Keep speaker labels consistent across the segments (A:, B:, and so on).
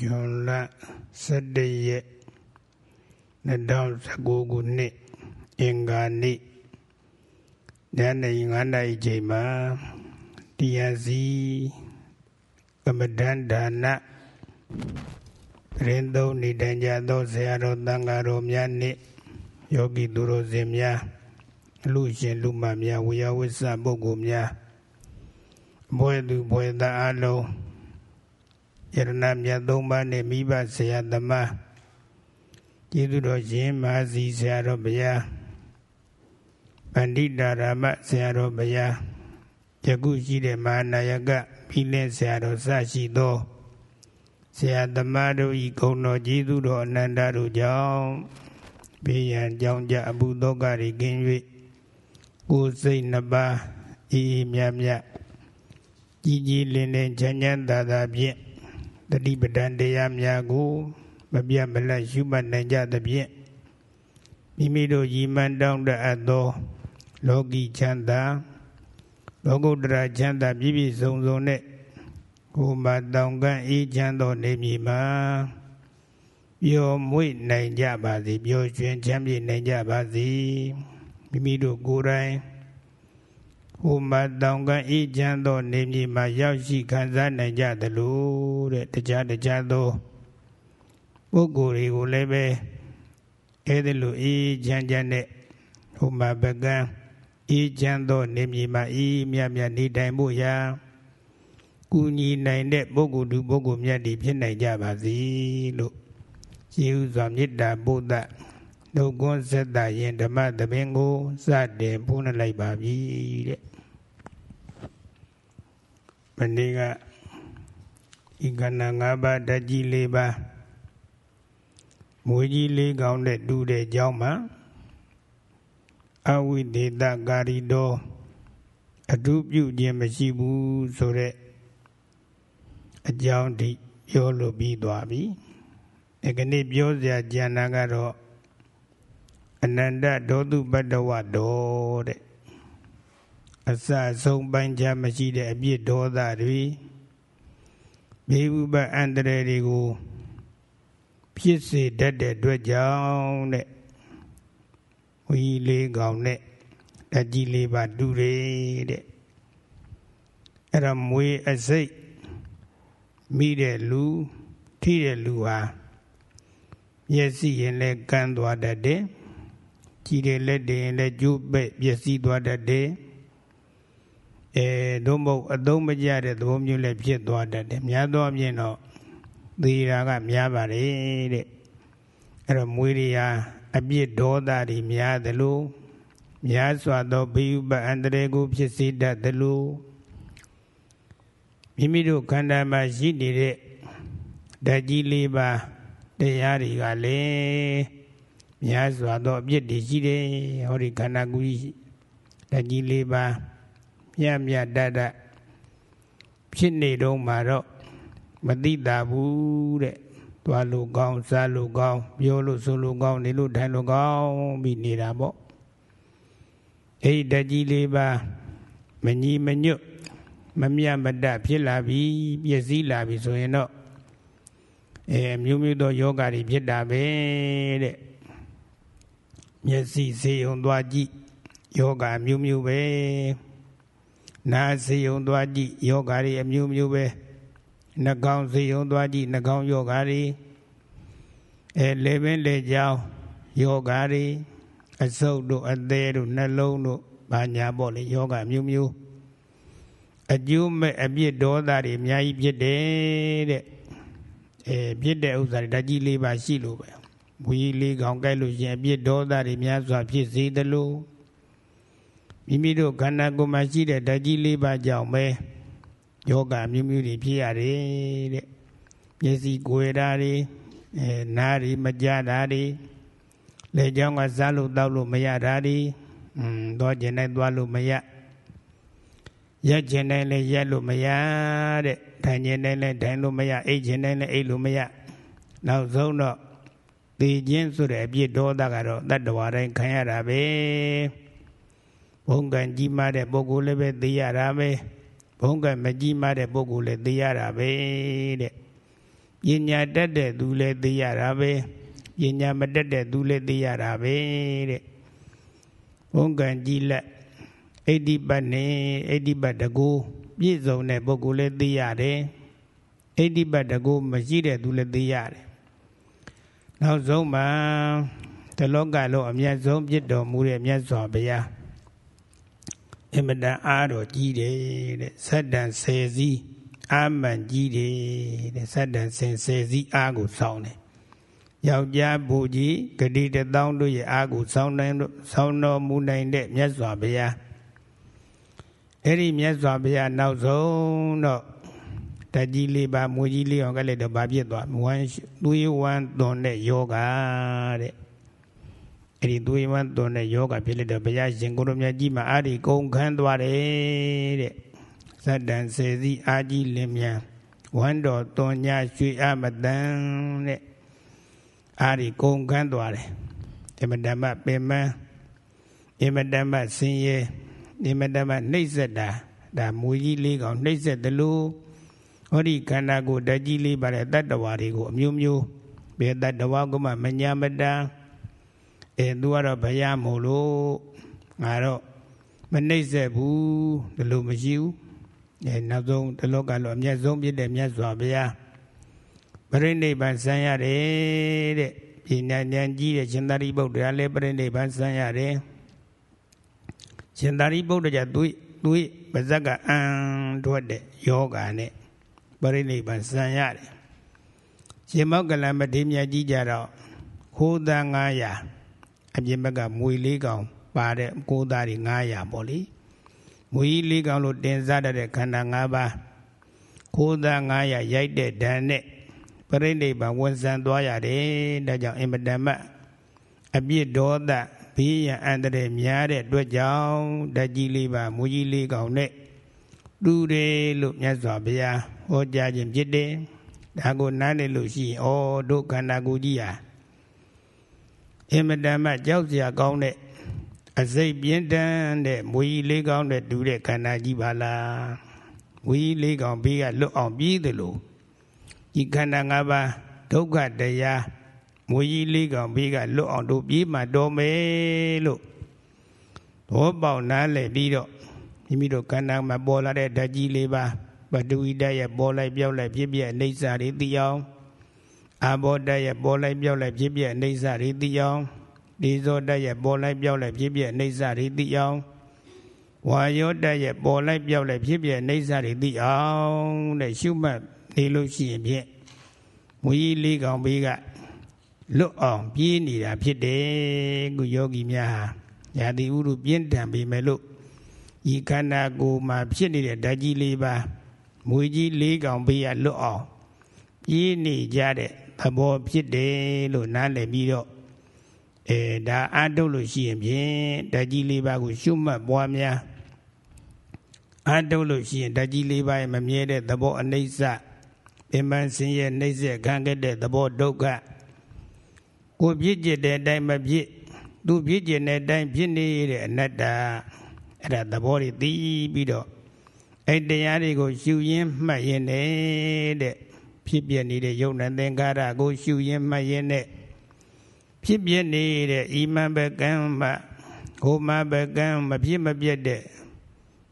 A: ဇွန်လ17ရက်2019ခုနှစ်အင်္ဂါနေ့ညနေ9နာရီချိန်မှာတရားစီကမ္မဒန္ဒာနရင်သုံးနေတိုင်ကြသောဆရာတော်တန်ဃာတော်များနှင့်ယောဂီသူတော်စင်များလူရှင်လူမများဝေယဝိဆပုဂ္ဂိုလ်များဘွယ်သူဘွယ်သားအလုံး ယရဏမြတ်သုံးပါးနဲ့မိဘဆရာသမားကျေးဇူးတော်ရှင်မဟာစီဆရာတော်ဘုရားပန္တိတာရမဆရာတော်ဘုရားယခုရှိတဲ့မဟာနာယကပြီးလဲဆရာတော်စရှိသောဆရာသမားတို့ဤဂုဏ်တော်ကျေးဇူးတော်အနန္တတို့ကြောင့်ဘေးရန်ကြောင့်ကြအဘုဒ္ဓကတွေကင်း၍ကိုယ်စိတ်နှစ်ပါးအေးအေးမြတ်မြတ်ကြီးကြီးလင်းလင်းချမ်းချမ်းသာသာဖြင့် တတိပဒံတရားများကိုမပြတ်မလတ်ရှုမှတ်နိုင်ကြသဖြင့်မိမိတို့ရည်မှန်းတောင်းတအပ်သော လောကီချမ်းသာလောကုတ္တရာချမ်းသာပြည့်ပြည့်စုံစုံနဲ့ကိုယ်မှာတောင်ကန်းအေးချမ်းသောနေမြေမှာပျော်မွေ့နိုင်ကြပါစေပျော်ရွှင်ချမ်းမြေ့နိုင်ကြပါစေမိမိတို့ကိုယ်တိုင် ဟိုမှာတောင်ကအေးချမ်းသောနေမြေမှာရောက်ရှိခံစားနိုင်ကြသလိုတဲ့တရားတရားသောပုဂ္ဂိုလ်တွေကိုလည်းပဲအဲ့ဒီလိုအေးချမ်းချမ်းနဲ့ဟိုမှာပကံအေးချမ်းသောနေမြေမှာအေးမြတ်မြတ်နေတိုင်ဖို့ရာကူညီနိုင်တဲ့ပုဂ္ဂိုလ်သူပုဂ္ဂိုလ်မြတ်တွေဖြစ်နိုင်ကြပါစေလို့ရှိဥစွာမေတ္တာပို့သ နှုတ်ကွန်းဆက်တာရင်ဓမ္မသဘင်ကိုစတင်ဖုန်းလိုက်ပါပြီတဲ့မနေ့ကဤကဏ္ဍ၅ပါးဓာတ်ကြီး၄ပါးမွေးကြီး၄ကောင်နဲ့တူတဲ့ကြောင်းမှာအဝိဒေတကာရီတော်အတုပြုခြင်းမရှိဘူးဆိုတဲ့အကြောင်းဒီပြောလို့ပြီးသွားပြီဒီကနေ့ပြောစရာကြံတာကတော့ အနန္တဒေါတုပတ္တဝတော်တဲ့အစဆုံးပိုင်းခြားမရှိတဲ့အပြစ်ဒေါသတွေဘေးဥပအန္တရာယ်တွေကိုဖြစ်စေတတ်တဲ့အတွက်ကြောင့်တဲ့ဝီလေးကောင်နဲ့ဓာကြီးလေးပါတူတယ်တဲ့အဲ့ဒါမွေးအစိတ်မိတဲ့လူထိတဲ့လူဟာမျက်စိရင်လည်းကန်းသွားတတ်တယ် ကြည်တဲ့လက်တွေရင်လည်းကျိုးပဲ့ပျက်စီးသွားတတ်တယ်အဲသို့မဟုတ်အသုံးမကျတဲ့သဘောမျိုးလည်းဖြစ်သွားတတ်တယ်များသောအားဖြင့်တော့သေရာကများပါတယ်တဲ့အဲ့တော့မွေးတွေဟာအပြစ်ဒေါသတွေများသလိုများစွာသောဘေးဥပအန္တရာယ်ကိုဖြစ်စေတတ်သလိုမိမိတို့ခန္ဓာမှာရှိနေတဲ့ဓာတ်ကြီးလေးပါတရားတွေကလည်း များစွာသောအပြစ်တွေရှိတယ်ဟောဒီခန္ဓာကိုယ်ကြီးဓာတ်ကြီးလေးပါမြတ်မြတ်တတ်တတ်ဖြစ်နေတော့မှာတော့မသိတာဘူးတဲ့သွားလို့ကောင်းစားလို့ကောင်းပြောလို့ဆိုလို့ကောင်းနေလို့ထိုင်လို့ကောင်းပြီးနေတာပေါ့အဲ့ဒီဓာတ်ကြီးလေးပါမညီမညွတ်မမြတ်မတတ်ဖြစ်လာပြီပြည့်စည်လာပြီဆိုရင်တော့အဲမျိုးမျိုးသောယောဂါတွေဖြစ်တာပဲတဲ့ မျက်စိစေုံသွားကြည့်ယောဂါမျိုးမျိုးပဲနားစေုံသွားကြည့်ယောဂါတွေအမျိုးမျိုးပဲနှကောင်းစေုံသွားကြည့်နှကောင်းယောဂါတွေအဲလေပင်လေကြောင်းယောဂါတွေအဆုပ်တို့အသေးတို့နှလုံးတို့ဘာညာပေါ့လေယောဂါမျိုးမျိုးအကျိုးမဲ့အပြစ်ဒေါသတွေအများကြီးဖြစ်တယ်တဲ့အဲပြစ်တဲ့ဥစ္စာတွေဓာကြီးလေးပါရှိလို့ပဲ ဝီလေးကောင်ကြိုက်လို့ရှင်အပြစ်ဒေါသတွေများစွာဖြစ်စေသလိုမိမိတို့ခန္ဓာကိုယ်မှာရှိတဲ့ဓာကြီးလေးပါကြောင့်ပဲယောဂမျိုးမျိုးတွေဖြစ်ရတယ်တဲ့မျက်စိကိုယ်ဓာတွေအဲနားတွေမကြတာတွေလက်ကြောင်းကစားလို့တောက်လို့မရတာတွေอืมတော့ကျင်တိုင်းသွားလို့မရရက်ကျင်တိုင်းလည်းရက်လို့မရတဲ့ထိုင်ကျင်တိုင်းလည်းထိုင်လို့မရအိတ်ကျင်တိုင်းလည်းအိတ်လို့မရနောက်ဆုံးတော့ သေခြင်းဆိုတဲ့အပြစ်ဒေါသကတော့တတ္တဝါတိုင်းခံရတာပဲဘုံကံကြီးမားတဲ့ပုဂ္ဂိုလ်လည်းပဲသိရတာပဲဘုံကံမကြီးမားတဲ့ပုဂ္ဂိုလ်လည်းသိရတာပဲတဲ့ပညာတတ်တဲ့သူလည်းသိရတာပဲပညာမတတ်တဲ့သူလည်းသိရတာပဲတဲ့ဘုံကံကြည်လက်အိဋ္ဌိပတ်နဲ့အိဋ္ဌိပတ်တကူပြည့်စုံတဲ့ပုဂ္ဂိုလ်လည်းသိရတယ်အိဋ္ဌိပတ်တကူမရှိတဲ့သူလည်းသိရတယ် နောက်ဆုံးမှာတလောကလုံးအမျက်ဆုံးပြစ်တော်မူတဲ့မြတ်စွာဘုရားအင်မတန်အားတော်ကြီးတယ်တဲ့ဇတ်တန်ဆယ်စီးအာမန်ကြီးတယ်တဲ့ဇတ်တန်ဆယ်ဆယ်စီးအားကိုစောင်းတယ်ယောက်ျားဘူကြီးဂတိတသောင်းတို့ရဲ့အားကိုစောင်းနိုင်စောင်းတော်မူနိုင်တဲ့မြတ်စွာဘုရားအဲ့ဒီမြတ်စွာဘုရားနောက်ဆုံးတော့ တကြီးလေးပါမွေကြီးလေးအောင်ကလည်းတော့ဘာဖြစ်သွားဝမ်းသွေးဝမ်းသွန်တဲ့ယောဂတဲ့အဲ့ဒီသွေးဝမ်းသွန်တဲ့ယောဂဖြစ်လိုက်တော့ဘုရားရှင်ကိုရမြတ်ကြီးမှာအာဒီကုံခန်းသွားတယ်တဲ့ဇတ္တန်စေစီအာကြီးလင်းမြန်ဝမ်းတော်သွန်ညာရွှေအမတန်တဲ့အာဒီကုံခန်းသွားတယ်အမတမပင်မအမတမဆင်းရဲအမတမနှိမ့်ဆက်တာဒါမူကြီးလေးကောင်နှိမ့်ဆက်တယ်လို့ ဟောဒီခန္ဓာကိုယ်ဓာတ်ကြီးလေးပါတဲ့တတ္တဝါတွေကိုအမျိုးမျိုးဘယ်တတ္တဝါကမှမညာမတန်အဲသူကတော့ဘုရားမို့လို့ငါတော့မနှိမ့်ဆက်ဘူးဒီလိုမရှိဘူးအဲနောက်ဆုံးဒီလောကလုံးအမျက်ဆုံးဖြစ်တဲ့မြတ်စွာဘုရားပရိနိဗ္ဗာန်ဆံရတယ်တဲ့ပြညာဉာဏ်ကြီးတဲ့ရှင်သာရိပုတ္တရာလည်းပရိနိဗ္ဗာန်ဆံရတယ်ရှင်သာရိပုတ္တရာသူသူပါဇက်ကအံထွက်တဲ့ယောဂာနဲ့ ပရိနိဗ္ဗာန်ဆံရတယ်ရှင်မောကလမထေမြတ်ကြီးကြတော့ခိုးသား900အပြင်ဘက်ကမွေလေးကောင်ပါတဲ့ကိုးသားတွေ900ပေါ့လေမွေကြီးလေးကောင်လို့တင်စားတဲ့ခန္ဓာ၅ပါးခိုးသား900ရိုက်တဲ့ဓာတ်နဲ့ပရိနိဗ္ဗာန်ဝန်ဆံသွားရတယ်ဒါကြောင့်အင်မတန်မှအပြစ်ဒေါသဘေးရန်အန္တရာယ်များတဲ့အတွက်ကြောင့်ဓာတ်ကြီးလေးပါမွေကြီးလေးကောင်နဲ့တူတယ်လို့မြတ်စွာဘုရား ဟောကြားခြင်းဖြစ်တယ်ဒါကိုနားလည်လို့ရှိရင်ဩဒုက္ခန္ဓာကိုကြီးဟာအင်မတန်မှကြောက်စရာကောင်းတဲ့အစိတ်ပြင်းတန်းတဲ့မွေကြီးလေးကောင်းတဲ့တူတဲ့ခန္ဓာကြီးပါလားမွေကြီးလေးကောင်းဘေးကလွတ်အောင်ပြီးသလိုဒီခန္ဓာ၅ပါးဒုက္ခတရားမွေကြီးလေးကောင်ဘေးကလွတ်အောင်တို့ပြေးမှတော်မယ်လို့ဘောပေါက်နားလည်ပြီးတော့မိမိတို့ခန္ဓာမှာပေါ်လာတဲ့ဓာတ်ကြီးလေးပါ ပတူဝိတရဲ့ပေါ်လိုက်ပြောက်လိုက်ဖြစ်ပြအိဋ္ဌာတွေသိအောင်အာဘောတရဲ့ပေါ်လိုက်ပြောက်လိုက်ဖြစ်ပြအိဋ္ဌာတွေသိအောင်ဒီဇောတရဲ့ပေါ်လိုက်ပြောက်လိုက်ဖြစ်ပြအိဋ္ဌာတွေသိအောင်ဝါယောတရဲ့ပေါ်လိုက်ပြောက်လိုက်ဖြစ်ပြအိဋ္ဌာတွေသိအောင်တဲ့ရှုမှတ်နေလို့ရှိရင်ဖြင့်မူကြီးလေးကောင်ဘေးကလွတ်အောင်ပြေးနေတာဖြစ်တယ်ခုယောဂီများဟာญาတိဥရုပြင်းထန်ပေမဲ့လို့ဤခန္ဓာကိုယ်မှာဖြစ်နေတဲ့ဓာတ်ကြီးလေးပါ မွေကြီးလေးကောင်ဘေးကလွတ်အောင်ပြေးနေကြတဲ့သဘောဖြစ်တယ်လို့နားလည်ပြီးတော့အဲဒါအထုတ်လို့ရှိရင်ဖြင့်ဓာတ်ကြီးလေးပါကိုရှုမှတ်ပွားများအထုတ်လို့ရှိရင်ဓာတ်ကြီးလေးပါရဲ့မမြဲတဲ့သဘောအနိစ္စပင်ပန်းဆင်းရဲနှိမ့်ဆက်ခံခဲ့တဲ့သဘောဒုက္ခကိုပြည့်ကျက်တဲ့အတိုင်းမပြည့်သူပြည့်ကျက်တဲ့အတိုင်းဖြစ်နေတဲ့အနတ္တအဲ့ဒါသဘောတွေသိပြီးတော့ အဲ့တရားတွေကိုရှုရင်းမှတ်ရင်းတဲ့ဖြစ်ပြနေတဲ့ယုံနဲ့သင်္ခါရကိုရှုရင်းမှတ်ရင်းနဲ့ဖြစ်ပြနေတဲ့ဤမဘကံမဟိုမဘကံမဖြစ်မပြတ်တဲ့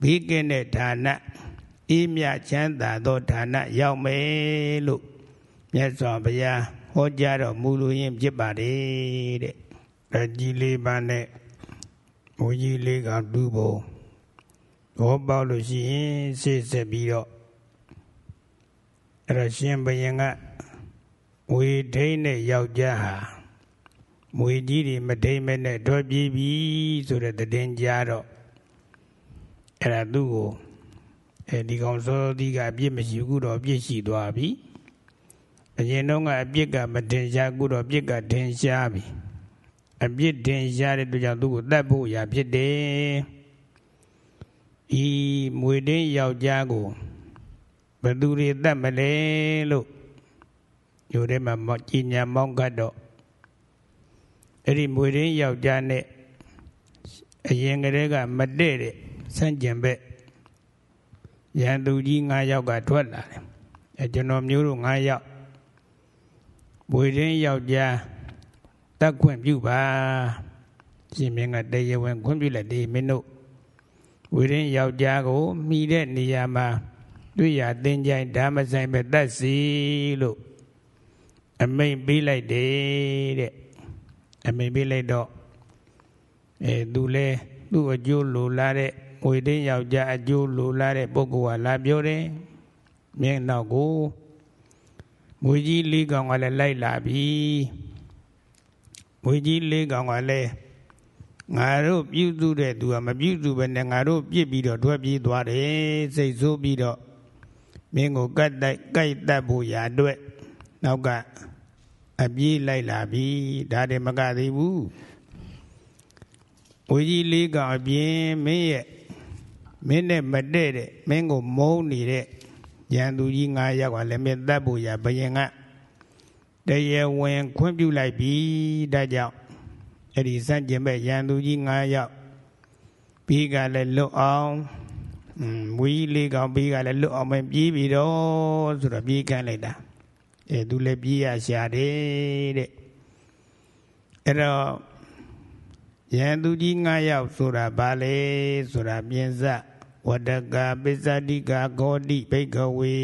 A: ဘိကင်းတဲ့ဌာနအေးမြချမ်းသာသောဌာနရောက်မယ်လို့မြတ်စွာဘုရားဟောကြားတော်မူလို့ရင်ဖြစ်ပါတယ်တဲ့။တကြီးလေးပါးနဲ့မူကြီးလေးကတူဖို့ ဟောပေါလို့ရှိရင်စိတ်ဆက်ပြီးတော့အဲ့ဒါရှင်ဘယင်ကဝေထိန်တဲ့ယောက်ျားဟာမွေကြီးတွေမထိန်မဲ့နဲ့ထွက်ပြေးပြီဆိုတဲ့တည်င်းကြားတော့အဲ့ဒါသူ့ကိုအဲဒီကောင်စောသီးကအပြစ်မရှိဘူးတော့အပြစ်ရှိသွားပြီအရင်တော့ကအပြစ်ကမတင်ရှားခုတော့အပြစ်ကတင်ရှားပြီအပြစ်တင်ရှားတဲ့အတွက်ကြောင့်သူ့ကိုတတ်ဖို့ရာဖြစ်တယ် ဤမွေတင်းယောက်ျားကိုဘယ်သူတွေတတ်မလဲလို့ညိုထဲမှာကြီးညာမောင်းကတ်တော့အဲ့ဒီမွေတင်းယောက်ျားနဲ့အရင်ကတည်းကမတည့်တဲ့ဆန့်ကျင်ဘက်ရန်သူကြီး9ယောက်ကထွက်လာတယ်အဲကျွန်တော်မျိုးတို့9ယောက်ဘွေရင်းယောက်ျားတက်ခွင့်ပြုပါရှင်မင်းကတရားဝင်ခွင့်ပြုလိုက်ဒီမင်းတို့ ဝိရင်းယောက်ျားကိုမိတဲ့နေရာမှာတွေ့ရသင်္ကြိုင်ဓမ္မဆိုင်ပဲတတ်စီလို့အမိန်ပေးလိုက်တယ်တဲ့အမိန်ပေးလိုက်တော့အဲသူလဲသူ့အကျိုးလိုလားတဲ့ဝိရင်းယောက်ျားအကျိုးလိုလားတဲ့ပုဂ္ဂိုလ်ကလာပြောတယ်မြင်းနောက်ကိုမွေကြီးလေးကောင်ကလည်းလိုက်လာပြီမွေကြီးလေးကောင်ကလည်း ငါတို့ပြုစုတဲ့သူကမပြုစုပဲနဲ့ငါတို့ပြစ်ပြီးတော့ထွက်ပြေးသွားတယ်စိတ်ဆိုးပြီးတော့မင်းကိုကတ်တိုက်ကြိုက်တတ်ဖို့ရာအတွက်နောက်ကအပြေးလိုက်လာပြီဒါတည်းမကသေးဘူးဝကြီးလေးကောင်အပြင်မင်းရဲ့မင်းနဲ့မတည့်တဲ့မင်းကိုမုန်းနေတဲ့ရန်သူကြီး၅ယောက်ကလည်းမင်းတတ်ဖို့ရာဘယင်ကတရားဝင်ခွင့်ပြုလိုက်ပြီဒါကြောင့် အဲ့ဒီစန့်ကျင်ဘက်ရန်သူကြီး9ယောက်ပြီးကလည်းလွတ်အောင်မွေးလေးကောင်ပြီးကလည်းလွတ်အောင်ပဲပြေးပြီးတော့ဆိုတော့ပြေးခံလိုက်တာအဲသူလည်းပြေးရရှာတယ်တဲ့အဲ့တော့ရန်သူကြီး9ယောက်ဆိုတာဘာလဲဆိုတာပြင်စဝတ္တကပိစ္ဆတိကဂောတိဘိကဝေ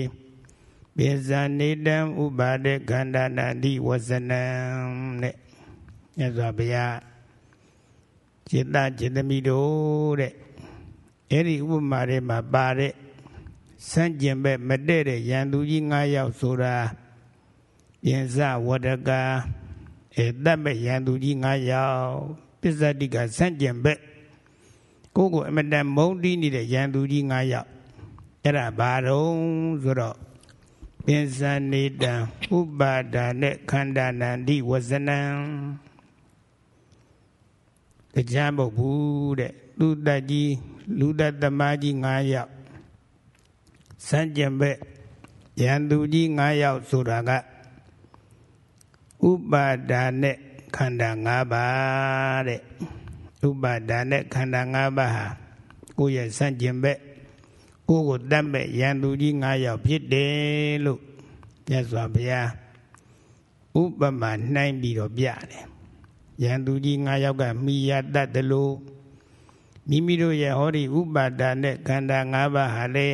A: ပိဇာနေတံဥပါဒေခန္ဓာနာတိဝဇနံတဲ့ မြတ်စွာဘုရားจิตจิตမိတို့တဲ့အဲ့ဒီဥပမာတွေမှာပါတဲ့စန့်ကျင်ဘက်မတည့်တဲ့ရန်သူကြီး၅ယောက်ဆိုတာပြင်စဝဒကအဲတတ်မဲ့ရန်သူကြီး၅ယောက်ပစ္စတိကစန့်ကျင်ဘက်ကိုကိုအမတန်မုန်းတီးနေတဲ့ရန်သူကြီး၅ယောက်အဲ့ဒါဘာတော့ဆိုတော့ပင်စနေတံဥပါဒာနဲ့ခန္ဓာနန္တိဝဇနံ တရားမဟုတ်ဘူးတဲ့လူတတ်ကြီးလူတတ်သမားကြီး9ယောက်စံကြံဘက်ရန်သူကြီး9ယောက်ဆိုတာကဥပါဒါနဲ့ခန္ဓာ5ပါးတဲ့ဥပါဒါနဲ့ခန္ဓာ5ပါးဟာကိုယ့်ရဲ့စံကြံဘက်ကိုယ့်ကိုတတ်မဲ့ရန်သူကြီး9ယောက်ဖြစ်တယ်လို့မြတ်စွာဘုရားဥပမာနှိုင်းပြီးတော့ပြတယ် ရန်သူကြီး၅ယောက်ကမိရတတ်တယ်လို့မိမိတို့ရဲ့ဟောဒီဥပါဒာနဲ့ခန္ဓာ၅ပါးဟာလေ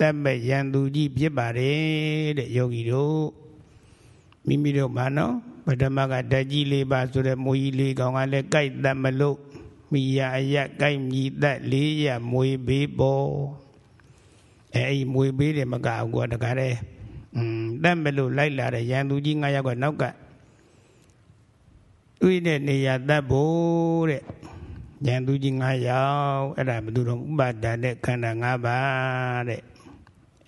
A: တတ်မဲ့ရန်သူကြီးဖြစ်ပါတယ်တဲ့ယောဂီတို့မိမိတို့မှာနော်ပထမကဓာကြီးလေးပါဆိုတဲ့မွေကြီးလေးကောင်ကလည်းကြိုက်တတ်မလို့မိရအရကြိုက်မြည်တတ်လေးရမွေဘေးပေါ်အဲအဲ့မွေဘေးတယ်မကဘူးကွာတကားတဲ့อืมတတ်မလို့လိုက်လာတဲ့ရန်သူကြီး၅ယောက်ကနောက်က တွေ့တဲ့နေရာတတ်ဖို့တဲ့ဉာဏ်သူကြီး9ယောက်အဲ့ဒါဘယ်သူတော့ဥပါဒာနဲ့ခန္ဓာ5ပါးတဲ့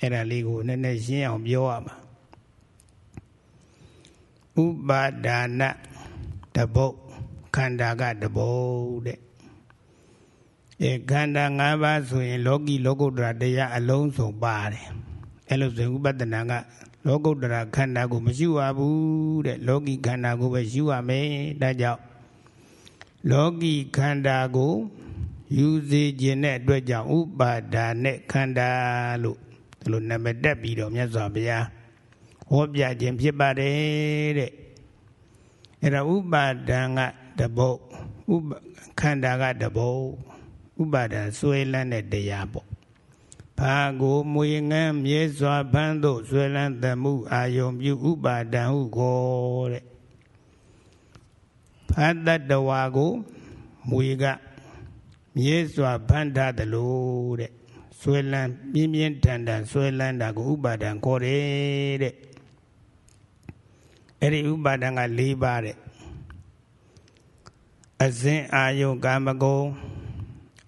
A: အဲ့ဒါလေးကိုနည်းနည်းရှင်းအောင်ပြောရမှာဥပါဒါနတပုတ်ခန္ဓာကတပုတ်တဲ့အဲခန္ဓာ၅ပါးဆိုရင်လောကီလောကုတ္တရာတရားအလုံးစုံပါတယ်အဲ့လိုဆိုဥပဒနာက လောကုတ္တရာခန္ဓာကိုမရှိရဘူးတဲ့လောကီခန္ဓာကိုပဲယူရမယ်ဒါကြောင့်လောကီခန္ဓာကိုယူစေခြင်းတဲ့အတွက်ကြောင့်ဥပါဒါနဲ့ခန္ဓာလို့ဒီလိုနာမည်တက်ပြီးတော့မြတ်စွာဘုရားဟောပြခြင်းဖြစ်ပါတယ်တဲ့အဲ့ဒါဥပါဒံကတပုတ်ဥပခန္ဓာကတပုတ်ဥပါဒံဆွဲလန်းတဲ့တရားပေါ့ ဘာကိုမွေငန်းမြေစွာဖန်းသို့ဆွဲလန်းသမှုအာယုံပြုဥပါဒံဟုခေါ်တဲ့ဖတ်တတဝါကိုမွေကမြေစွာဖန်းထားတယ်လို့တဲ့ဆွဲလန်းပြင်းပြင်းထန်ထန်ဆွဲလန်းတာကိုဥပါဒံခေါ်တယ်တဲ့အဲ့ဒီဥပါဒံက၄ပါးတဲ့အစဉ်အာယုကာမဂုဏ်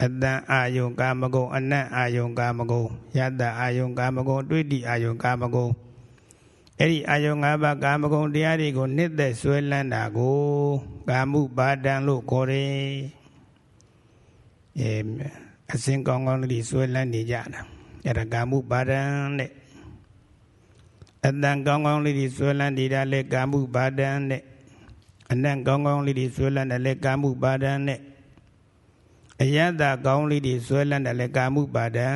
A: အတန်အာယုံကာမဂုံအနတ်အာယုံကာမဂုံယတ္တအာယုံကာမဂုံတွေ့တိအာယုံကာမဂုံအဲ့ဒီအာယုံ၅ပါးကာမဂုံတရားတွေကိုနှစ်သက်ဆွဲလန်းတာကိုကာမှုပါဒံလို့ခေါ်တယ်အဲအစင်ကောင်းကောင်းလေးဆွဲလန်းနေကြတာအဲ့ဒါကာမှုပါဒံတဲ့အတန်ကောင်းကောင်းလေးတွေဆွဲလန်းနေတာလဲကာမှုပါဒံတဲ့အနတ်ကောင်းကောင်းလေးတွေဆွဲလန်းတယ်လဲကာမှုပါဒံတဲ့ အယတကောင်းလေးတွေဆွဲလန်းတယ်လေကာမှုပါဒံ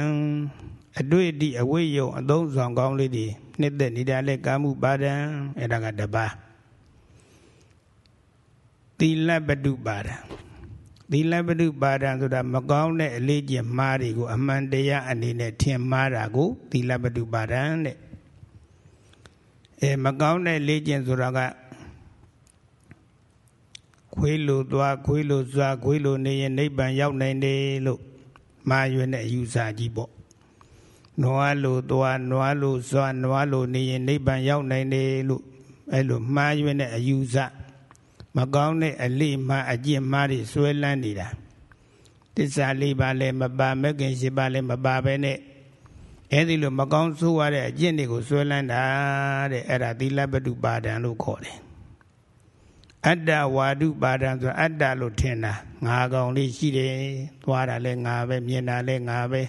A: အတွေ့အထိအဝိယုံအသုံးဆောင်ကောင်းလေးတွေနှစ်သက်နေတာလေကာမှုပါဒံအဲ့ဒါကတပါးီလပတုပါဒံသီလပတုပါဒံဆိုတာမကောင်းတဲ့အလေးကျင့်မှားတွေကိုအမှန်တရားအနေနဲ့ထင်မှားတာကိုသီလပတုပါဒံတဲ့အဲမကောင်းတဲ့လေးကျင့်ဆိုတာက ခွေးလိုသွားခွေးလိုစွာခွေးလိုနေရင်နိဗ္ဗာန်ရောက်နိုင်တယ်လို့မှားရွံ့တဲ့အယူဆကြီးပေါ့နွားလိုသွားနွားလိုစွာနွားလိုနေရင်နိဗ္ဗာန်ရောက်နိုင်တယ်လို့အဲ့လိုမှားရွံ့တဲ့အယူဆမကောင်းတဲ့အလေးမှအကျင့်မှားတွေဆွဲလန်းနေတာတစ္ဆာလေးပါလဲမပါမကင်ရှိပါလဲမပါပဲနဲ့အဲ့ဒီလိုမကောင်းဆိုးရတဲ့အကျင့်တွေကိုဆွဲလန်းတာတဲ့အဲ့ဒါသီလပတုပါဒံလို့ခေါ်တယ် အတ္တဝါဒုပါဒံဆိုအတ္တလို့ထင်တာငါကောင်လေးရှိတယ်သွားတာလဲငါပဲမြင်တာလဲငါပဲ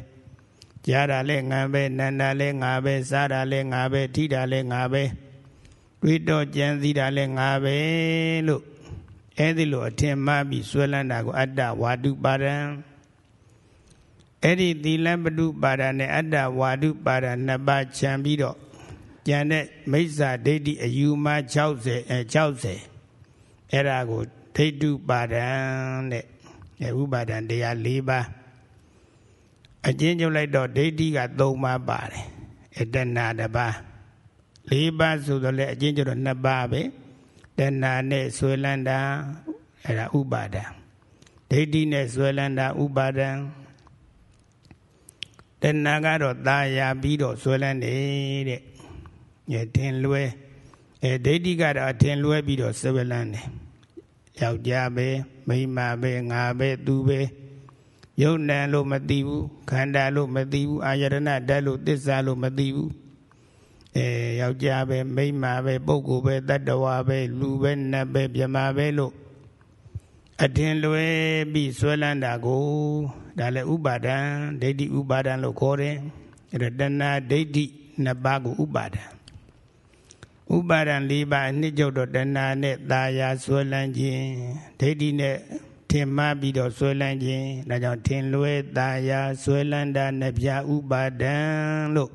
A: ကြားတာလဲငါပဲနန္တာလဲငါပဲစားတာလဲငါပဲထိတာလဲငါပဲတွေးတော့ကြံစည်တာလဲငါပဲလို့အဲ့ဒီလိုအထင်မှားပြီးဆွဲလန်းတာကိုအတ္တဝါဒုပါဒံအဲ့ဒီသီလပတုပါဒံနဲ့အတ္တဝါဒုပါဒံနှစ်ပါးခြံပြီးတော့ကျန်တဲ့မိစ္ဆာဒိဋ္ဌိအယူမှ60အဲ60 အဲ့ဒါကိုဒိဋ္ဌုပါဒံတဲ့ဥပါဒံတရား၄ပါးအကျဉ်းချုပ်လိုက်တော့ဒိဋ္ဌိက၃ပါးပါတယ်အတ္တနာတစ်ပါး၄ပါးဆိုတော့လေအကျဉ်းချုပ်တော့2ပါးပဲတဏှာနဲ့ဆွဲလန်းတာအဲ့ဒါဥပါဒံဒိဋ္ဌိနဲ့ဆွဲလန်းတာဥပါဒံတဏှာကတော့ตาယာပြီးတော့ဆွဲလန်းနေတဲ့ညထင်လွဲ အဲဒိဋ္ဌိကတော့အထင်လွဲပြီးတော့ဆွဲလန်းတယ်ယောက်ျားပဲမိန်းမပဲငါပဲသူပဲယုံနံလို့မသိဘူးခန္ဓာလို့မသိဘူးအာယတနာဓာတ်လို့သစ္စာလို့မသိဘူးအဲယောက်ျားပဲမိန်းမပဲပုဂ္ဂိုလ်ပဲတတ္တဝါပဲလူပဲနတ်ပဲမြမပဲလို့အထင်လွဲပြီးဆွဲလန်းတာကိုဒါလည်းဥပါဒံဒိဋ္ဌိဥပါဒံလို့ခေါ်တယ်အဲဒါတဏှာဒိဋ္ဌိနှစ်ပါးကိုဥပါဒံ ဥပါဒံ၄ပါးအနှစ်ချုပ်တော့တဏှာနဲ့ตาယာဆွဲလန်းခြင်းဒိဋ္ဌိနဲ့ထင်မှားပြီးတော့ဆွဲလန်းခြင်းဒါကြောင့်ထင်လွဲตาယာဆွဲလန်းတာနဲ့ပြဥပါဒံလို့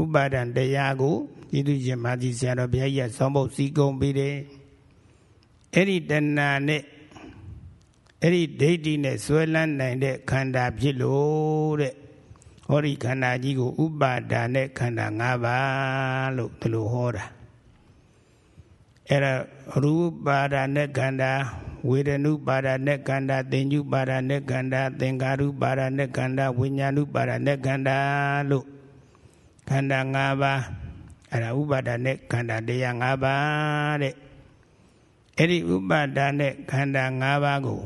A: ဥပါဒံတရားကိုဤသူရှင်မာသီဆရာတော်ဘုရားကြီးကဆောင်းပုတ်စီကုံပြီးတယ်အဲ့ဒီတဏှာနဲ့အဲ့ဒီဒိဋ္ဌိနဲ့ဆွဲလန်းနိုင်တဲ့ခန္ဓာဖြစ်လို့တဲ့ ဟောဒီခန္ဓာကြီးကိုဥပါဒါနဲ့ခန္ဓာ၅ပါးလို့ဒီလိုဟောတာအဲ့ဒါရူပါဒနဲ့ခန္ဓာဝေဒနုပါဒနဲ့ခန္ဓာသင်္ညုပါဒနဲ့ခန္ဓာသင်္ကာရုပါဒနဲ့ခန္ဓာဝိညာဏုပါဒနဲ့ခန္ဓာလို့ခန္ဓာ၅ပါးအဲ့ဒါဥပါဒနဲ့ခန္ဓာတရား၅ပါးတဲ့အဲ့ဒီဥပါဒနဲ့ခန္ဓာ၅ပါးကို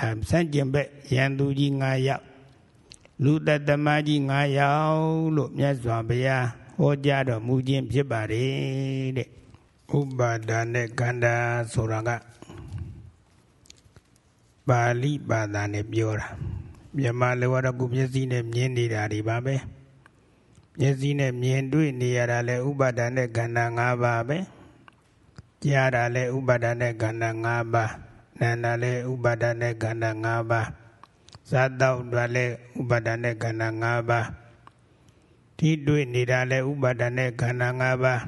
A: အစံကျင်ဘက်ရန်သူကြီး၅ယောက် လူတတမကြီး9ယောက်လို့မြတ်စွာဘုရားဟောကြားတော်မူခြင်းဖြစ်ပါတယ်တဲ့ဥပါဒာနဲ့ကန္တာဆိုတာကပါဠိဘာသာနဲ့ပြောတာမြန်မာလေဝရကုမျက်စိနဲ့မြင်နေတာတွေပါပဲမျက်စိနဲ့မြင်တွေ့နေရတာလဲဥပါဒာနဲ့ကန္တာ၅ပါးပဲကြားတာလဲဥပါဒာနဲ့ကန္တာ၅ပါးနာတာလဲဥပါဒာနဲ့ကန္တာ၅ပါး ဇာတောက်တွေလည်းဥပါဒာနဲ့ခန္ဓာ၅ပါးထိတွေ့နေတာလည်းဥပါဒာနဲ့ခန္ဓာ၅ပါး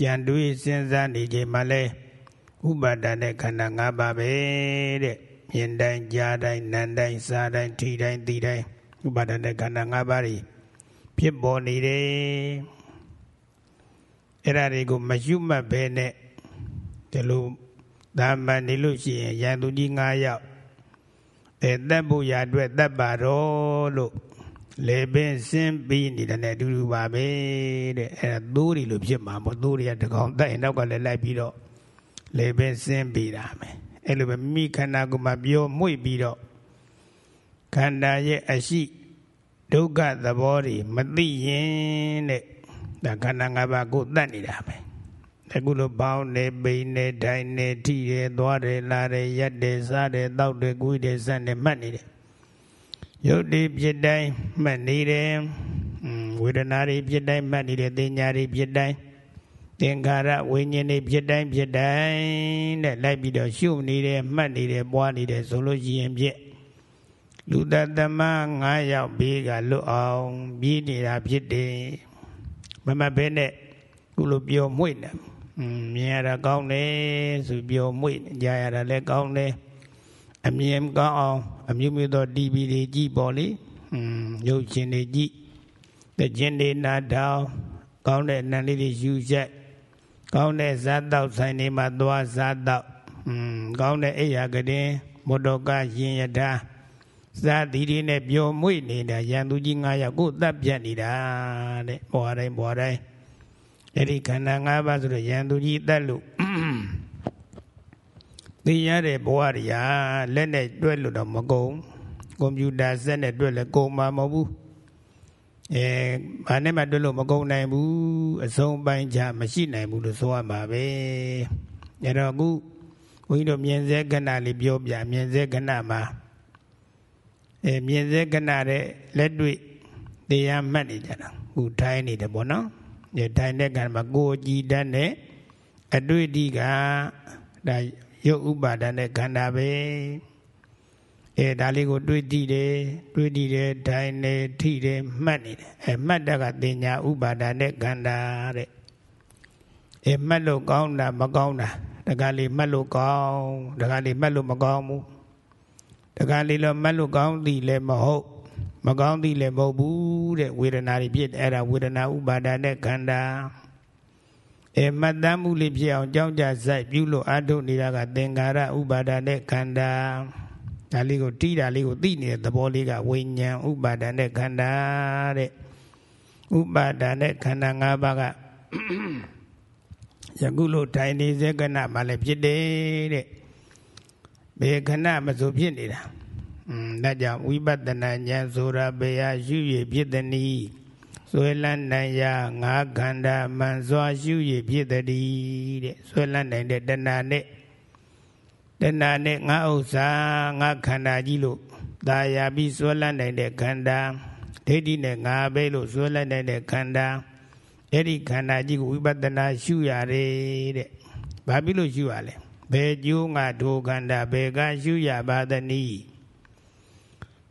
A: ကြံတွေးစဉ်းစားနေချိန်မှာလည်းဥပါဒာနဲ့ခန္ဓာ၅ပါးပဲတဲ့မြင်တိုင်းကြားတိုင်းနံတိုင်းစားတိုင်းထိတိုင်းသိတိုင်းဥပါဒာနဲ့ခန္ဓာ၅ပါးဖြစ်ပေါ်နေတယ်အဲ့ဒါတွေကိုမယုမှတ်ဘဲနဲ့ဒီလိုသာမန်နေလို့ရှိရင်ရန်သူကြီး၅ယောက် အဲတက်ဖို့ရအတွက်တက်ပါတော့လို့လေပင်စင်းပြီးနေတဲ့နဲ့အတူတူပါပဲတဲ့အဲသိုးတွေလိုဖြစ်မှာပေါ့သိုးတွေကတကောင်တက်ရင်နောက်ကလည်းလိုက်ပြီးတော့လေပင်စင်းပြီးတာမယ်အဲလိုပဲမိခန္ဓာကိုမှပြောမွေ့ပြီးတော့ခန္ဓာရဲ့အရှိဒုက္ခသဘောတွေမသိရင်တဲ့ဒါခန္ဓာ၅ပါးကိုတတ်နေတာပဲ အခုလိုပေါင်းနေပိန်နေထိုင်နေထိရသွားတယ်လာတယ်ရက်တယ်စားတယ်တောက်တယ်ကူးတယ်စက်တယ်မှတ်နေတယ်ရုပ်တွေဖြစ်တိုင်းမှတ်နေတယ်ဝေဒနာတွေဖြစ်တိုင်းမှတ်နေတယ်တင်ညာတွေဖြစ်တိုင်းသင်္ခါရဝိညာဉ်တွေဖြစ်တိုင်းဖြစ်တိုင်းတဲ့လိုက်ပြီးတော့ရှုနေတယ်မှတ်နေတယ်ပွားနေတယ်ဆိုလို့ရှိရင်ဖြစ်လူတသမ9ယောက်ဘေးကလွတ်အောင်ပြီးနေတာဖြစ်တယ်မမဘဲနဲ့ခုလိုပြောမွေ့နေမอืม မြင်ရတာကောင်းတယ်ဆိုပြောမွေ့ကြားရတာလည်းကောင်းတယ်အမြင်ကောင်းအောင်အမျိုးမျိုးသော TV တွေကြည့်ပေါ့လေอืมရုပ်ရှင်တွေကြည့်တကျင်တွေနာထောင်ကောင်းတဲ့အနံလေးတွေယူချက်ကောင်းတဲ့ဇာတ်တော့ဆိုင်တွေမှာသွားဇာတ်တော့อืมကောင်းတဲ့အိယာကတင်မော်တော်ကားရင်ရထားဇာတိတွေနဲ့ပျော်မွေ့နေတာရန်သူကြီး9ယောက်ကိုတပ်ပြတ်နေတာတဲ့ဘွာတိုင်းဘွာတိုင်း အဲ့ဒီခန္ဓာ၅ပါးဆိုတော့ရန်သူကြီးတက်လို့သိရတဲ့ဘဝတွေဟာလက်နဲ့တွဲလို့တော့မကုန်ကွန်ပျူတာစက်နဲ့တွဲလည်းကုန်မှာမဟုတ်ဘူးအဲဘာနဲ့မှတွဲလို့မကုန်နိုင်ဘူးအစုံပိုင်းချမရှိနိုင်ဘူးလို့ဆိုရမှာပဲအဲ့တော့အခုဘုန်းကြီးတို့မြင်စေကဏလေးပြောပြမြင်စေကဏမှာအဲမြင်စေကဏတဲ့လက်တွေ့တရားမှတ်နေကြတာဟူထိုင်းနေတယ်ပေါ့နော်ဒီ ထိုင်းတဲ့ကံမှာကိုကြည်တတ်တဲ့အတွေ့အထိကဒါရုပ်ဥပါဒနဲ့ခန္ဓာပဲအဲဒါလေးကိုတွေးကြည့်တယ်တွေးကြည့်တယ်ထိုင်နေထိတယ်မှတ်နေတယ်အဲမှတ်တတ်ကတင်ညာဥပါဒနဲ့ခန္ဓာတဲ့အဲမှတ်လို့ကောင်းတာမကောင်းတာတခါလေးမှတ်လို့ကောင်းတခါလေးမှတ်လို့မကောင်းဘူးတခါလေးတော့မှတ်လို့ကောင်းသည်လည်းမဟုတ် မကောင်းသည်လည်းမဟုတ်ဘူးတဲ့ဝေဒနာတွေဖြစ်အဲ့ဒါဝေဒနာဥပါဒနဲ့ခန္ဓာအဲမှတ်တမ်းမှုလေးဖြစ်အောင်ကြောင်းကြစိုက်ပြုလို့အထုတ်နေတာကသင်္ခါရဥပါဒနဲ့ခန္ဓာဒါလေးကိုတိတာလေးကိုသိနေတဲ့သဘောလေးကဝိညာဉ်ဥပါဒနဲ့ခန္ဓာတဲ့ဥပါဒနဲ့ခန္ဓာ၅ပါးကယခုလိုထိုင်နေစေကဏမှလည်းဖြစ်တယ်တဲ့ဘယ်ခဏမဆိုဖြစ်နေတာอืม ဒါကြောင့်ဝိပဿနာဉာဏ်ဆိုတာဘယ်ဟာရှုရဖြစ်သည်နည်းဆွဲလန်းနိုင်ရာငါးခန္ဓာမှန်စွာရှုရဖြစ်သည်တဲ့ဆွဲလန်းနိုင်တဲ့တဏှာနဲ့တဏှာနဲ့ငါဥစ္စာငါခန္ဓာကြီးလို့သာယာပြီးဆွဲလန်းနိုင်တဲ့ခန္ဓာဒိဋ္ဌိနဲ့ငါပဲလို့ဆွဲလန်းနိုင်တဲ့ခန္ဓာအဲ့ဒီခန္ဓာကြီးကိုဝိပဿနာရှုရတယ်တဲ့ဘာဖြစ်လို့ရှုရလဲဘယ်ကျိုးငါဒုခန္ဓာဘယ်ကရှုရပါသနည်း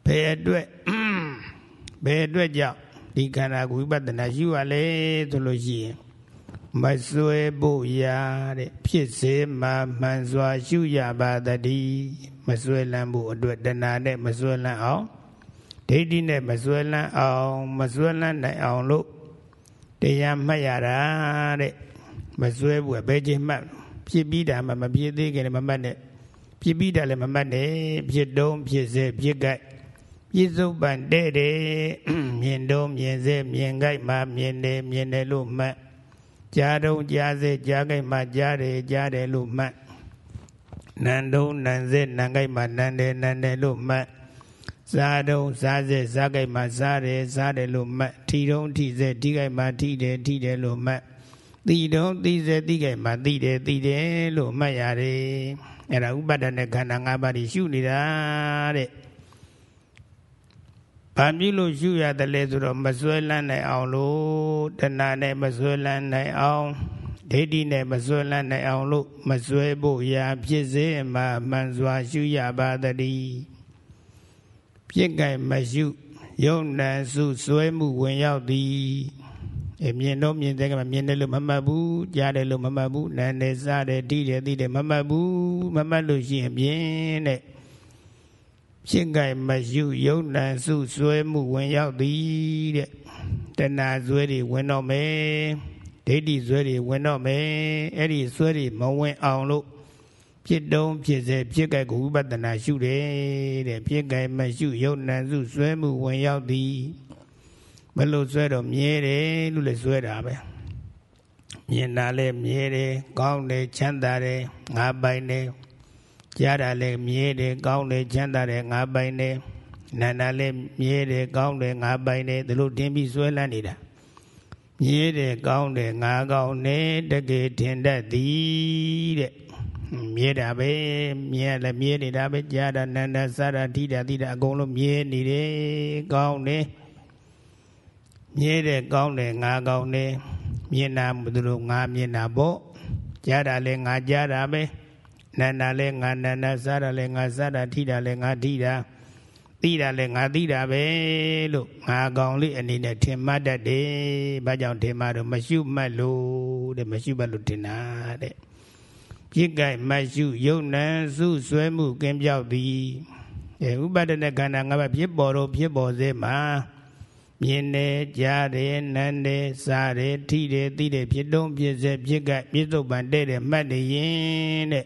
A: ဘယ်အတွက်ဘယ်အတွက်ကြောင့်ဒီခန္ဓာကိုဝိပဿနာရှုရလဲဆိုလို့ရှိရင်မဆွဲဖို့ရာတဲ့ဖြစ်စေမှမှန်စွာရှုရပါတည်းမဆွဲလန်းဖို့အတွက်တဏှာနဲ့မဆွဲလန်းအောင်ဒိဋ္ဌိနဲ့မဆွဲလန်းအောင်မဆွဲလန်းနိုင်အောင်လို့တရားမှတ်ရတာတဲ့မဆွဲဘူးဘယ်ချိန်မှတ်ဖြစ်ပြီးတာမှမဖြစ်သေးခင်လည်းမမှတ်နဲ့ဖြစ်ပြီးတာလည်းမမှတ်နဲ့ဖြစ်တုံးဖြစ်စေဖြစ်ကြိုက် ပြစ္ဆုတ်ပန်တဲ့တယ်မြင်တော့မြင်စေမြင်ကြိုက်မှမြင်တယ်မြင်တယ်လို့မှတ်ကြားတော့ကြားစေကြားကြိုက်မှကြားတယ်ကြားတယ်လို့မှတ်နန္တုံနန်စေနန်ကြိုက်မှနန်တယ်နန်တယ်လို့မှတ်စားတော့စားစေစားကြိုက်မှစားတယ်စားတယ်လို့မှတ်ထီတော့ထီစေထီကြိုက်မှထီတယ်ထီတယ်လို့မှတ်သိတော့သိစေသိကြိုက်မှသိတယ်သိတယ်လို့မှတ်ရတယ်အဲ့ဒါဥပါဒနဲ့ခန္ဓာ၅ပါးတွေရှုနေတာတဲ့ ဘာဖြစ်လို့ရှုရတယ်လဲဆိုတော့မစွဲလန်းနိုင်အောင်လို့တဏှာနဲ့မစွဲလန်းနိုင်အောင်ဒိဋ္ဌိနဲ့မစွဲလန်းနိုင်အောင်လို့မစွဲဖို့ရာဖြစ်စေမှမှန်စွာရှုရပါတည်းပြစ်ကြိုင်မရှုယုံနံစုစွဲမှုဝင်ရောက်သည်အမြင်တော့မြင်တဲ့ကမှမြင်တယ်လို့မမှတ်ဘူးကြားတယ်လို့မမှတ်ဘူးနားတယ်စားတယ်ထိတယ်သိတယ်မမှတ်ဘူးမမှတ်လို့ရှိရင်ပြင်းတဲ့ ဖြစ်ကြိုင်မယူယုံနံစုဆွဲမှုဝင်ရောက်သည်တဲ့တဏှာဆွဲတွေဝင်တော့မယ်ဒိဋ္ဌိဆွဲတွေဝင်တော့မယ်အဲ့ဒီဆွဲတွေမဝင်အောင်လို့ဖြစ်တုံးဖြစ်စေဖြစ်ကြိုက်ကိုဝိပဿနာရှုတယ်တဲ့ဖြစ်ကြိုင်မရှုယုံနံစုဆွဲမှုဝင်ရောက်သည်မလို့ဆွဲတော့မြဲတယ်လို့လည်းဆွဲတာပဲမြင်တာလည်းမြဲတယ်ကောင်းတယ်ချမ်းသာတယ်ငါပိုင်တယ် ကြားတာလည်းမြဲတယ်ကောင်းတယ်ချမ်းသာတယ်ငါပိုင်တယ်နာနာလည်းမြဲတယ်ကောင်းတယ်ငါပိုင်တယ်ဒီလိုတင်ပြီးဆွဲလန်းနေတာမြဲတယ်ကောင်းတယ်ငါကောင်းတယ်တကယ်ထင်တတ်သည်တဲ့မြဲတာပဲမြဲလည်းမြဲနေတာပဲကြားတာနန္ဒစားတာထိတာသိတာအကုန်လုံးမြဲနေတယ်ကောင်းတယ်မြဲတယ်ကောင်းတယ်ငါကောင်းတယ်မြင်တာသူတို့ငါမြင်တာပေါ့ကြားတာလည်းငါကြားတာပဲ နာနာလဲငါနာနာစားတာလဲငါစားတာထိတာလဲငါထိတာသိတာလဲငါသိတာပဲလို့ငါကောင်လေးအနေနဲ့ထင်မှတ်တတ်တယ်။ဘာကြောင့်ထင်မှတ်တော့မရှုမှတ်လို့တဲ့မရှုမှတ်လို့ထင်တာတဲ့။ပြစ်ကြိုက်မရှုယုံနံစုဆွဲမှုကင်းပြောက်သည်။အဲဥပဒနာခန္ဓာငါးပါးဖြစ်ပေါ်တော့ဖြစ်ပေါ်စေမှာမြင်တယ်ကြားတယ်နမ်းတယ်စားတယ်ထိတယ်သိတယ်ဖြစ်တုံးဖြစ်စေဖြစ်ကပြစ္ဆုတ်ပံတဲ့တယ်မှတ်နေရင်တဲ့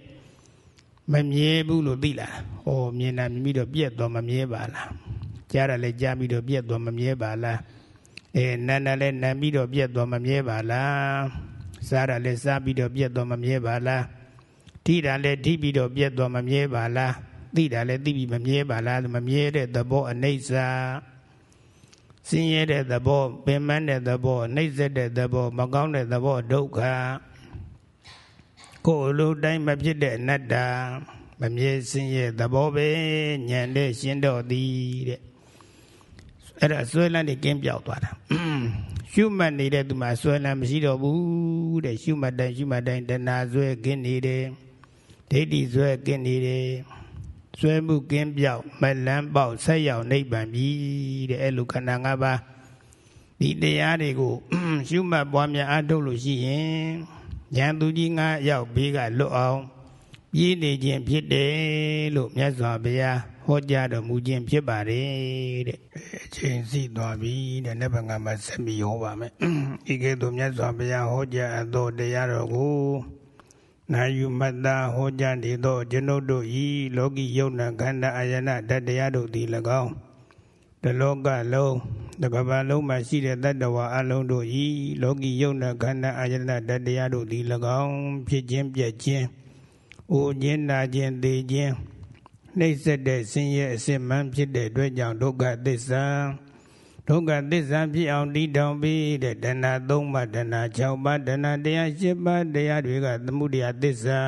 A: မမြဲဘူးလို့သိလား။ဟောမြင်တာမြင်ပြီးတော့ပြက်သွားမမြဲပါလား။ကြားတာလည်းကြားပြီးတော့ပြက်သွားမမြဲပါလား။အဲနမ်းတာလည်းနမ်းပြီးတော့ပြက်သွားမမြဲပါလား။စားတာလည်းစားပြီးတော့ပြက်သွားမမြဲပါလား။ထိတာလည်းထိပြီးတော့ပြက်သွားမမြဲပါလား။သိတာလည်းသိပြီးမမြဲပါလား။မမြဲတဲ့သဘောအနိစ္စ။ဆင်းရဲတဲ့သဘောပင်မတဲ့သဘောနှိမ့်ဆက်တဲ့သဘောမကောင်းတဲ့သဘောဒုက္ခ ကိုယ်လိုတိုင်းမဖြစ်တဲ့အနတ္တမမြဲစင်းရဲ့သဘောပဲညံတဲ့ရှင်းတော့သည်တဲ့အဲ့ဒါဆွဲလန်းနေကင်းပြောက်သွားတာရှုမှတ်နေတဲ့သူမှာဆွဲလန်းမရှိတော့ဘူးတဲ့ရှုမှတ်တိုင်းရှုမှတ်တိုင်းတဏှာဆွဲကင်းနေတယ်ဒိဋ္ဌိဆွဲကင်းနေတယ်ဆွဲမှုကင်းပြောက်မလန်းပေါက်ဆက်ရောက်နိဗ္ဗာန်ပြီတဲ့အဲ့လိုခန္ဓာ၅ပါးဒီတရားတွေကိုရှုမှတ်ပွားများအားထုတ်လို့ရှိရင် ဉာဏ်သူကြီး၅ရောက်ဘေးကလွတ်အောင်ပြည့်နေခြင်းဖြစ်တယ်လို့မြတ်စွာဘုရားဟောကြားတော်မူခြင်းဖြစ်ပါတယ်တဲ့အချိန်စီသွားပြီတဲ့နဗ္ဗငါမှာဆက်ပြီးဟောပါမယ်ဤကဲ့သို့မြတ်စွာဘုရားဟောကြားအပ်သောတရားတော်ကိုနာယူမတ္တာဟောကြားနေသောကျွန်ုပ်တို့ဤလောကီယုံနာခန္ဓာအာယနာတတရားတို့သည်၎င်းတလောကလုံး တကဘာလုံးမှာရှိတဲ့တတ္တဝါအလုံးတို့ဤလောကီယုံနာခန္ဓာအာယနာတတရားတို့သည်၎င်းဖြစ်ခြင်းပြည့်ခြင်းအိုခြင်းနာခြင်းသိခြင်းနှိမ့်ဆက်တဲ့ဆင်းရဲအစစ်မှန်ဖြစ်တဲ့အတွက်ကြောင့်ဒုက္ခသစ္စာဒုက္ခသစ္စာဖြစ်အောင်တည်ထောင်ပြီးတဲ့တဏှာ၃ပါးတဏှာ၆ပါးတဏှာတရား၈ပါးတရားတွေကသမှုတရားသစ္စာ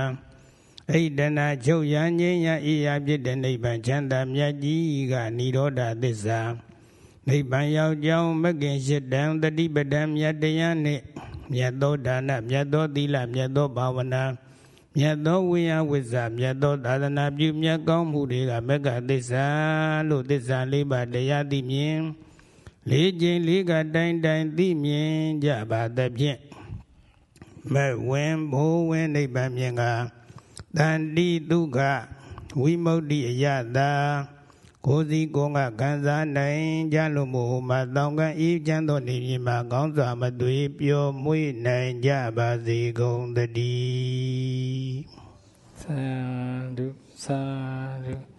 A: အဲ့ဒီတဏှာချုပ်ရန်ငြိမ်းရအေးရဖြစ်တဲ့နိဗ္ဗာန်ချမ်းသာမြတ်ကြီးကនិရောဓသစ္စာ နိဗ္ဗာန်ရောက်ကြောင်းမကင်ရှိတံတတိပဒံမြတ်တရားနှင့်မြတ်သောဒါနမြတ်သောသီလမြတ်သောဘာဝနာမြတ်သောဝိယဝိဇ္ဇာမြတ်သောသာသနာပြုမြတ်ကောင်းမှုတွေကမကသစ္စာလို့သစ္စာလေးပါးတရားသိမြင်လေးခြင်းလေးကတိုင်းတိုင်းသိမြင်ကြပါသဖြင့်မဲ့ဝင်ဘိုးဝင်နိဗ္ဗာန်မြင်ကတန်တိဒုက္ခဝိမု ക്തി အယတာ ကိုယ်စီကိုယ်ကခံစားနိုင်ကြလို့မို့မှတောင်းကအေးချမ်းသောနေပြည်မှာကောင်းစွာမသွေပျော်မွေ့နိုင်ကြပါစေကုန်သတည်း
B: သာဓုသာဓု